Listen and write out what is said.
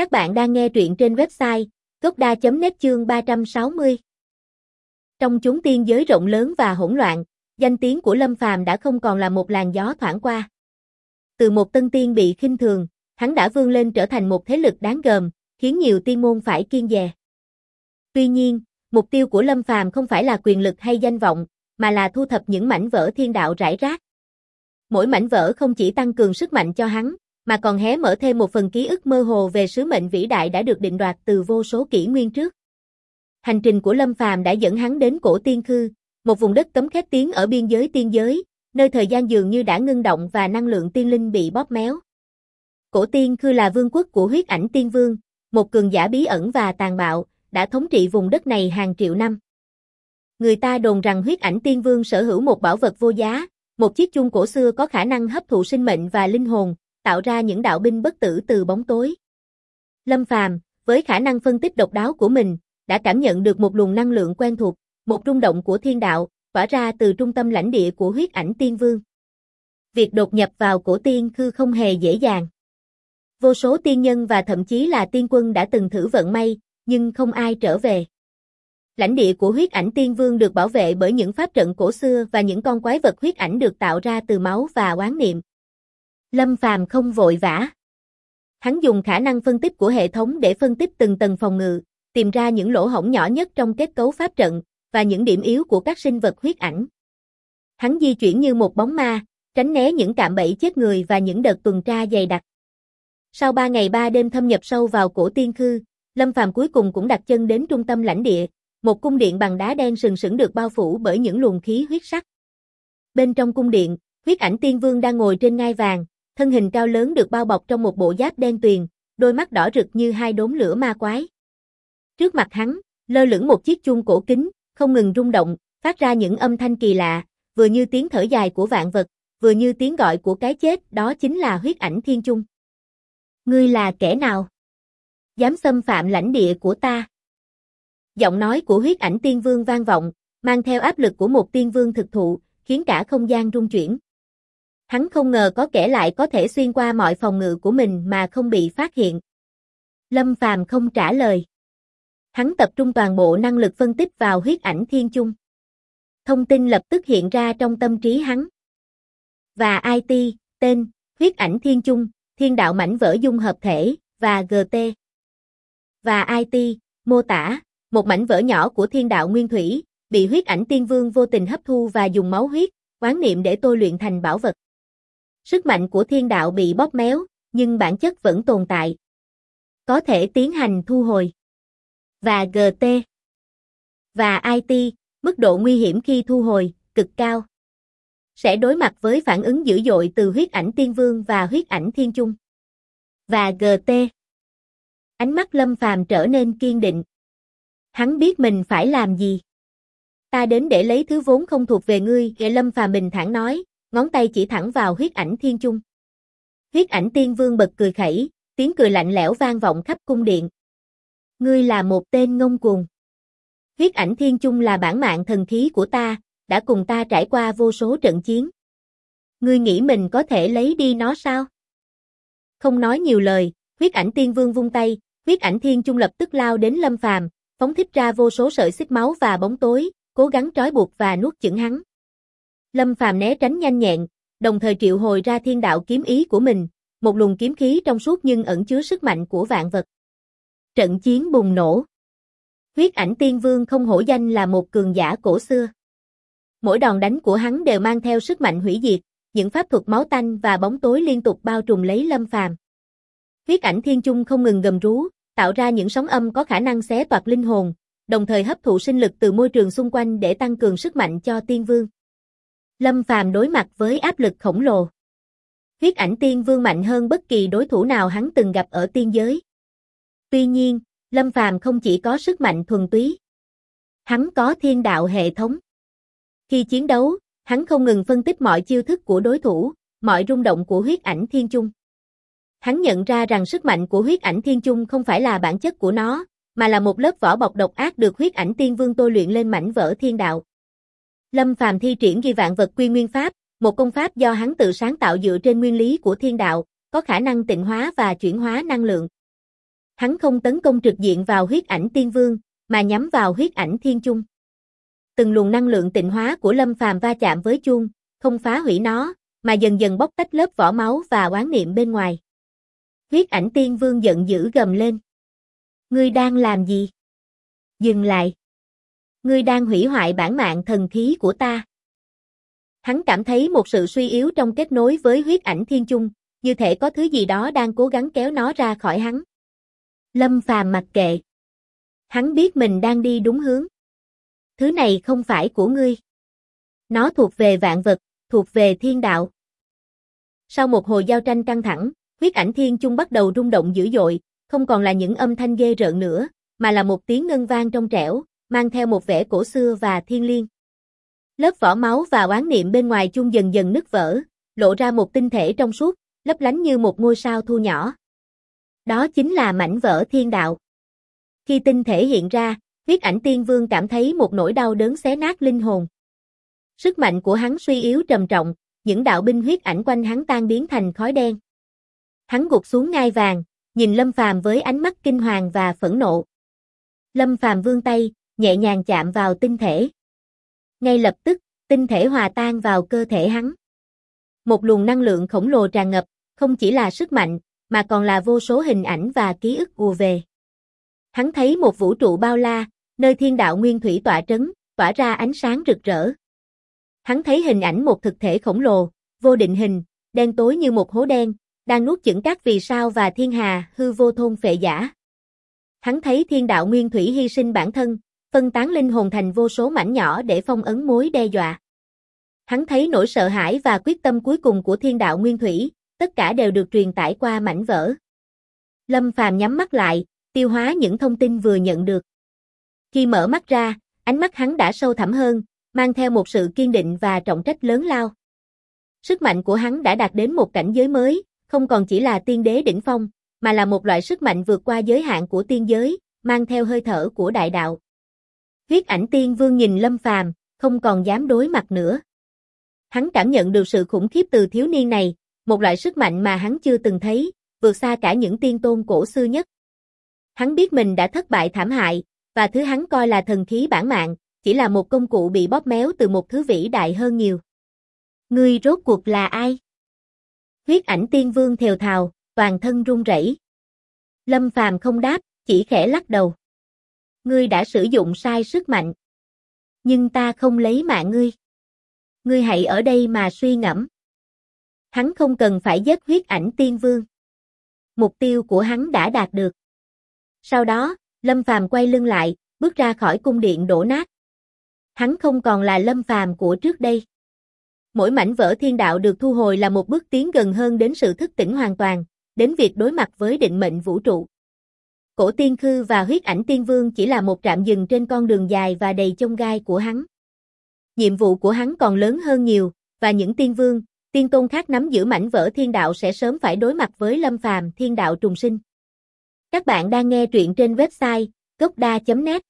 Các bạn đang nghe truyện trên website gocda.net chương 360. Trong chúng tiên giới rộng lớn và hỗn loạn, danh tiếng của Lâm Phàm đã không còn là một làn gió thoảng qua. Từ một tân tiên bị khinh thường, hắn đã vươn lên trở thành một thế lực đáng gờm, khiến nhiều tiên môn phải kiên dè. Tuy nhiên, mục tiêu của Lâm Phàm không phải là quyền lực hay danh vọng, mà là thu thập những mảnh vỡ thiên đạo rải rác. Mỗi mảnh vỡ không chỉ tăng cường sức mạnh cho hắn, mà còn hé mở thêm một phần ký ức mơ hồ về sứ mệnh vĩ đại đã được định đoạt từ vô số kỷ nguyên trước. Hành trình của Lâm Phàm đã dẫn hắn đến cổ Tiên Khư, một vùng đất cấm khét tiếng ở biên giới tiên giới, nơi thời gian dường như đã ngưng động và năng lượng tiên linh bị bóp méo. Cổ Tiên Khư là vương quốc của huyết ảnh tiên vương, một cường giả bí ẩn và tàn bạo, đã thống trị vùng đất này hàng triệu năm. Người ta đồn rằng huyết ảnh tiên vương sở hữu một bảo vật vô giá, một chiếc chuông cổ xưa có khả năng hấp thụ sinh mệnh và linh hồn, tạo ra những đạo binh bất tử từ bóng tối. Lâm Phàm, với khả năng phân tích độc đáo của mình, đã cảm nhận được một luồng năng lượng quen thuộc, một rung động của thiên đạo, tỏa ra từ trung tâm lãnh địa của huyết ảnh tiên vương. Việc đột nhập vào cổ tiên khư không hề dễ dàng. Vô số tiên nhân và thậm chí là tiên quân đã từng thử vận may, nhưng không ai trở về. Lãnh địa của huyết ảnh tiên vương được bảo vệ bởi những pháp trận cổ xưa và những con quái vật huyết ảnh được tạo ra từ máu và oán niệm. Lâm Phàm không vội vã. Hắn dùng khả năng phân tích của hệ thống để phân tích từng tầng phòng ngự, tìm ra những lỗ hổng nhỏ nhất trong kết cấu pháp trận và những điểm yếu của các sinh vật huyết ảnh. Hắn di chuyển như một bóng ma, tránh né những cạm bẫy chết người và những đợt tuần tra dày đặc. Sau ba ngày ba đêm thâm nhập sâu vào cổ tiên khư, Lâm Phàm cuối cùng cũng đặt chân đến trung tâm lãnh địa, một cung điện bằng đá đen sừng sững được bao phủ bởi những luồng khí huyết sắc. Bên trong cung điện, huyết ảnh tiên vương đang ngồi trên ngai vàng, thân hình cao lớn được bao bọc trong một bộ giáp đen tuyền, đôi mắt đỏ rực như hai đốm lửa ma quái. Trước mặt hắn, lơ lửng một chiếc chuông cổ kính, không ngừng rung động, phát ra những âm thanh kỳ lạ, vừa như tiếng thở dài của vạn vật, vừa như tiếng gọi của cái chết, đó chính là huyết ảnh thiên chung. Ngươi là kẻ nào? Dám xâm phạm lãnh địa của ta? Giọng nói của huyết ảnh tiên vương vang vọng, mang theo áp lực của một tiên vương thực thụ, khiến cả không gian rung chuyển. Hắn không ngờ có kẻ lại có thể xuyên qua mọi phòng ngự của mình mà không bị phát hiện. Lâm Phàm không trả lời. Hắn tập trung toàn bộ năng lực phân tích vào huyết ảnh thiên chung. Thông tin lập tức hiện ra trong tâm trí hắn. Và IT, tên, huyết ảnh thiên chung, thiên đạo mảnh vỡ dung hợp thể, và GT. Và IT, mô tả, một mảnh vỡ nhỏ của thiên đạo nguyên thủy, bị huyết ảnh tiên vương vô tình hấp thu và dùng máu huyết, quán niệm để tôi luyện thành bảo vật. Sức mạnh của thiên đạo bị bóp méo, nhưng bản chất vẫn tồn tại. Có thể tiến hành thu hồi. Và GT. Và IT, mức độ nguy hiểm khi thu hồi, cực cao. Sẽ đối mặt với phản ứng dữ dội từ huyết ảnh tiên vương và huyết ảnh thiên chung. Và GT. Ánh mắt lâm phàm trở nên kiên định. Hắn biết mình phải làm gì. Ta đến để lấy thứ vốn không thuộc về ngươi, Lâm Phàm bình thản nói, ngón tay chỉ thẳng vào huyết ảnh thiên chung. Huyết ảnh tiên vương bật cười khẩy, tiếng cười lạnh lẽo vang vọng khắp cung điện. Ngươi là một tên ngông cuồng. Huyết ảnh thiên chung là bản mạng thần khí của ta, đã cùng ta trải qua vô số trận chiến. Ngươi nghĩ mình có thể lấy đi nó sao? Không nói nhiều lời, huyết ảnh tiên vương vung tay, huyết ảnh thiên chung lập tức lao đến lâm phàm, phóng thích ra vô số sợi xích máu và bóng tối, cố gắng trói buộc và nuốt chửng hắn. Lâm Phàm né tránh nhanh nhẹn, đồng thời triệu hồi ra thiên đạo kiếm ý của mình, một luồng kiếm khí trong suốt nhưng ẩn chứa sức mạnh của vạn vật. Trận chiến bùng nổ. Huyết ảnh tiên vương không hổ danh là một cường giả cổ xưa. Mỗi đòn đánh của hắn đều mang theo sức mạnh hủy diệt, những pháp thuật máu tanh và bóng tối liên tục bao trùm lấy Lâm Phàm. Huyết ảnh thiên trung không ngừng gầm rú, tạo ra những sóng âm có khả năng xé toạc linh hồn, đồng thời hấp thụ sinh lực từ môi trường xung quanh để tăng cường sức mạnh cho tiên vương. Lâm Phàm đối mặt với áp lực khổng lồ. Huyết ảnh tiên vương mạnh hơn bất kỳ đối thủ nào hắn từng gặp ở tiên giới. Tuy nhiên, Lâm Phàm không chỉ có sức mạnh thuần túy. Hắn có thiên đạo hệ thống. Khi chiến đấu, hắn không ngừng phân tích mọi chiêu thức của đối thủ, mọi rung động của huyết ảnh thiên chung. Hắn nhận ra rằng sức mạnh của huyết ảnh thiên chung không phải là bản chất của nó, mà là một lớp vỏ bọc độc ác được huyết ảnh tiên vương tôi luyện lên mảnh vỡ thiên đạo. Lâm Phàm thi triển ghi vạn vật quy nguyên pháp, một công pháp do hắn tự sáng tạo dựa trên nguyên lý của thiên đạo, có khả năng tịnh hóa và chuyển hóa năng lượng. Hắn không tấn công trực diện vào huyết ảnh tiên vương, mà nhắm vào huyết ảnh thiên chung. Từng luồng năng lượng tịnh hóa của Lâm Phàm va chạm với chuông, không phá hủy nó, mà dần dần bóc tách lớp vỏ máu và oán niệm bên ngoài. Huyết ảnh tiên vương giận dữ gầm lên. Ngươi đang làm gì? Dừng lại. Ngươi đang hủy hoại bản mạng thần khí của ta. Hắn cảm thấy một sự suy yếu trong kết nối với huyết ảnh thiên chung, như thể có thứ gì đó đang cố gắng kéo nó ra khỏi hắn. Lâm phàm mặc kệ. Hắn biết mình đang đi đúng hướng. Thứ này không phải của ngươi. Nó thuộc về vạn vật, thuộc về thiên đạo. Sau một hồi giao tranh căng thẳng, huyết ảnh thiên chung bắt đầu rung động dữ dội, không còn là những âm thanh ghê rợn nữa, mà là một tiếng ngân vang trong trẻo, mang theo một vẻ cổ xưa và thiên liêng. Lớp vỏ máu và oán niệm bên ngoài chung dần dần nứt vỡ, lộ ra một tinh thể trong suốt, lấp lánh như một ngôi sao thu nhỏ. Đó chính là mảnh vỡ thiên đạo. Khi tinh thể hiện ra, huyết ảnh tiên vương cảm thấy một nỗi đau đớn xé nát linh hồn. Sức mạnh của hắn suy yếu trầm trọng, những đạo binh huyết ảnh quanh hắn tan biến thành khói đen. Hắn gục xuống ngai vàng, nhìn Lâm Phàm với ánh mắt kinh hoàng và phẫn nộ. Lâm Phàm vươn tay, nhẹ nhàng chạm vào tinh thể. Ngay lập tức, tinh thể hòa tan vào cơ thể hắn. Một luồng năng lượng khổng lồ tràn ngập, không chỉ là sức mạnh, mà còn là vô số hình ảnh và ký ức ùa về. Hắn thấy một vũ trụ bao la, nơi thiên đạo nguyên thủy tỏa trấn, tỏa ra ánh sáng rực rỡ. Hắn thấy hình ảnh một thực thể khổng lồ, vô định hình, đen tối như một hố đen, đang nuốt chửng các vì sao và thiên hà, hư vô thôn phệ giả. Hắn thấy thiên đạo nguyên thủy hy sinh bản thân, phân tán linh hồn thành vô số mảnh nhỏ để phong ấn mối đe dọa. Hắn thấy nỗi sợ hãi và quyết tâm cuối cùng của thiên đạo nguyên thủy, tất cả đều được truyền tải qua mảnh vỡ. Lâm Phàm nhắm mắt lại, tiêu hóa những thông tin vừa nhận được. Khi mở mắt ra, ánh mắt hắn đã sâu thẳm hơn, mang theo một sự kiên định và trọng trách lớn lao. Sức mạnh của hắn đã đạt đến một cảnh giới mới, không còn chỉ là tiên đế đỉnh phong, mà là một loại sức mạnh vượt qua giới hạn của tiên giới, mang theo hơi thở của đại đạo. Huyết ảnh tiên vương nhìn Lâm Phàm, không còn dám đối mặt nữa. Hắn cảm nhận được sự khủng khiếp từ thiếu niên này, một loại sức mạnh mà hắn chưa từng thấy, vượt xa cả những tiên tôn cổ xưa nhất. Hắn biết mình đã thất bại thảm hại, và thứ hắn coi là thần khí bản mạng, chỉ là một công cụ bị bóp méo từ một thứ vĩ đại hơn nhiều. Ngươi rốt cuộc là ai? Huyết ảnh tiên vương thều thào, toàn thân run rẩy. Lâm Phàm không đáp, chỉ khẽ lắc đầu. Ngươi đã sử dụng sai sức mạnh. Nhưng ta không lấy mạng ngươi. Ngươi hãy ở đây mà suy ngẫm. Hắn không cần phải giết huyết ảnh tiên vương. Mục tiêu của hắn đã đạt được. Sau đó, Lâm Phàm quay lưng lại, bước ra khỏi cung điện đổ nát. Hắn không còn là Lâm Phàm của trước đây. Mỗi mảnh vỡ thiên đạo được thu hồi là một bước tiến gần hơn đến sự thức tỉnh hoàn toàn, đến việc đối mặt với định mệnh vũ trụ. Cổ tiên khư và huyết ảnh tiên vương chỉ là một trạm dừng trên con đường dài và đầy chông gai của hắn. Nhiệm vụ của hắn còn lớn hơn nhiều, và những tiên vương, tiên tôn khác nắm giữ mảnh vỡ thiên đạo sẽ sớm phải đối mặt với lâm phàm thiên đạo trùng sinh. Các bạn đang nghe truyện trên website gocda.net